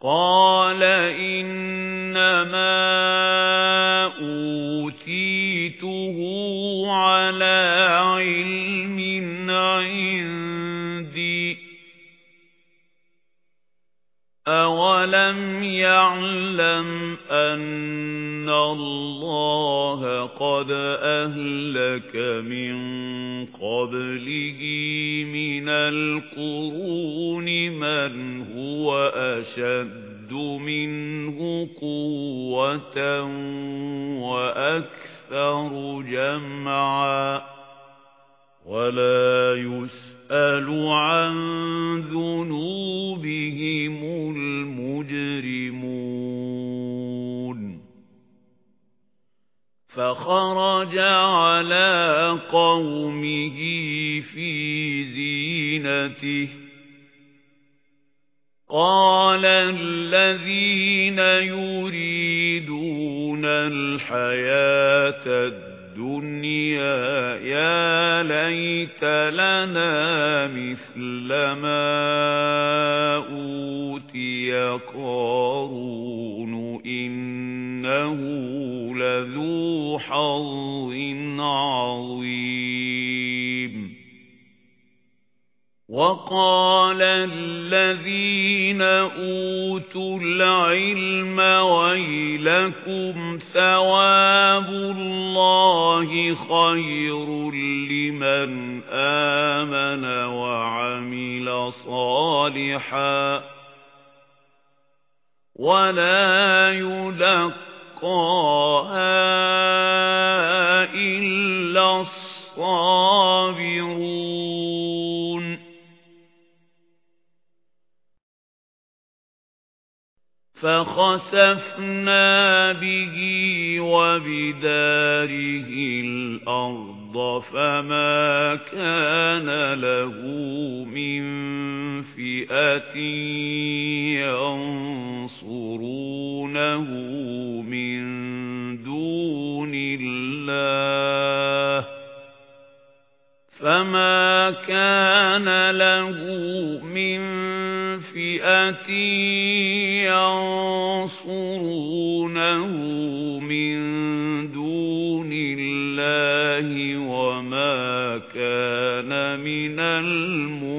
قال إنما أوتيته على علم أولم يعلم أن الله قد أهلك من قبله من القرون من هو أشد منه قوة وأكثر جمعا ولا يسأل عن ذنوبهم فخرج على قومه في زينته. قال الذين يريدون الحياة الدنيا يا ليت لنا مثل ما أوتي قارون إنه لذو حظ عظيم. وقال الذين أوتوا العلم ويلكم ثواب الله خير لمن آمن وعمل صالحا. ولا يلقاها إلا الصابرون. فخسفنا به وبداره الأرض فما كان له من فئة ينصرونه. فما كان له من فئة ينصرونه من دون الله وما كان من المنتصرين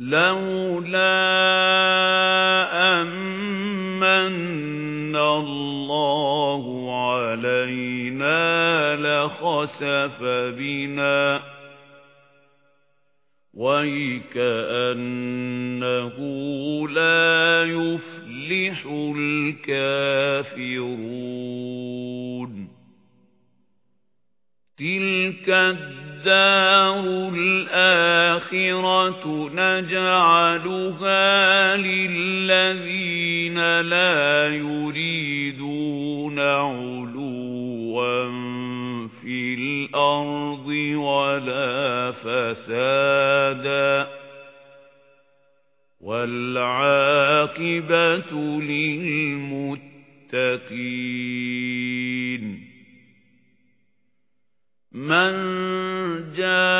لولا أمن الله علينا لخسف بنا. ويكأنه لا يفلح الكافرون. تلك الدار الآخرة نجعلها للذين لا يريدون علوا في الأرض ولا فسادا والعاقبة للمتقين من جاء